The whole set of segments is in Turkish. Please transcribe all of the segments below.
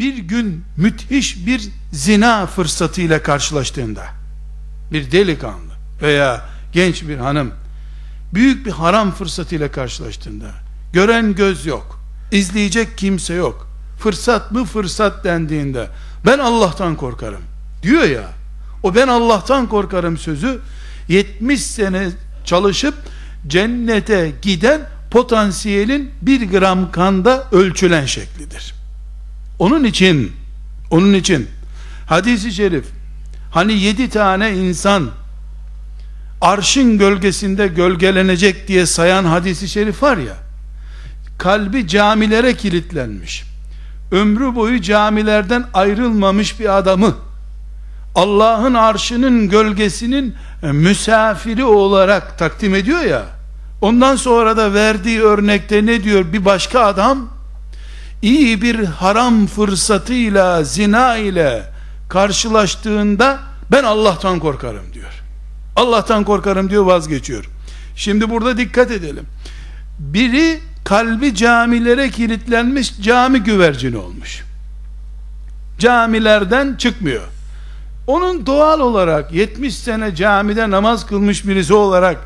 bir gün müthiş bir zina fırsatıyla karşılaştığında bir delikanlı veya genç bir hanım büyük bir haram fırsatıyla karşılaştığında gören göz yok izleyecek kimse yok fırsat mı fırsat dendiğinde ben Allah'tan korkarım diyor ya o ben Allah'tan korkarım sözü 70 sene çalışıp cennete giden potansiyelin bir gram kanda ölçülen şeklidir. Onun için onun için. Hadisi şerif hani yedi tane insan arşın gölgesinde gölgelenecek diye sayan hadisi şerif var ya kalbi camilere kilitlenmiş. Ömrü boyu camilerden ayrılmamış bir adamı Allah'ın arşının gölgesinin misafiri olarak takdim ediyor ya ondan sonra da verdiği örnekte ne diyor bir başka adam iyi bir haram fırsatıyla zina ile karşılaştığında ben Allah'tan korkarım diyor. Allah'tan korkarım diyor vazgeçiyor. Şimdi burada dikkat edelim. Biri kalbi camilere kilitlenmiş cami güvercini olmuş. Camilerden çıkmıyor. Onun doğal olarak 70 sene camide namaz kılmış birisi olarak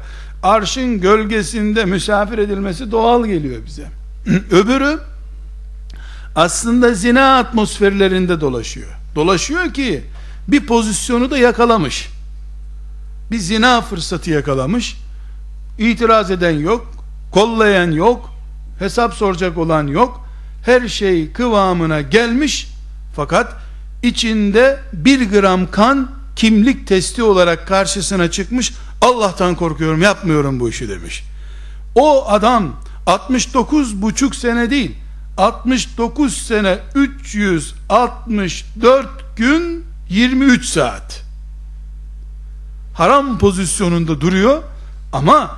arşın gölgesinde misafir edilmesi doğal geliyor bize. Öbürü aslında zina atmosferlerinde dolaşıyor. Dolaşıyor ki bir pozisyonu da yakalamış. Bir zina fırsatı yakalamış. İtiraz eden yok, kollayan yok, hesap soracak olan yok. Her şey kıvamına gelmiş fakat içinde bir gram kan kimlik testi olarak karşısına çıkmış Allah'tan korkuyorum yapmıyorum bu işi demiş o adam 69 buçuk sene değil 69 sene 364 gün 23 saat haram pozisyonunda duruyor ama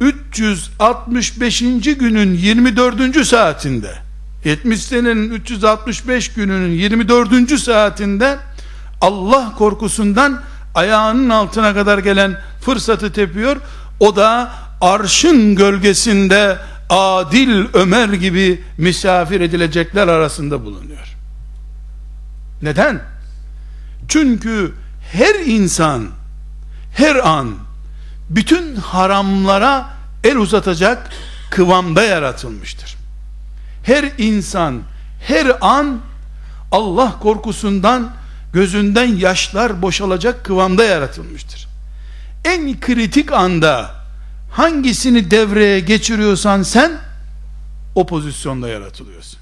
365. günün 24. saatinde 70 senenin 365 gününün 24. saatinde Allah korkusundan ayağının altına kadar gelen fırsatı tepiyor. O da arşın gölgesinde adil Ömer gibi misafir edilecekler arasında bulunuyor. Neden? Çünkü her insan her an bütün haramlara el uzatacak kıvamda yaratılmıştır her insan her an Allah korkusundan gözünden yaşlar boşalacak kıvamda yaratılmıştır. En kritik anda hangisini devreye geçiriyorsan sen o pozisyonda yaratılıyorsun.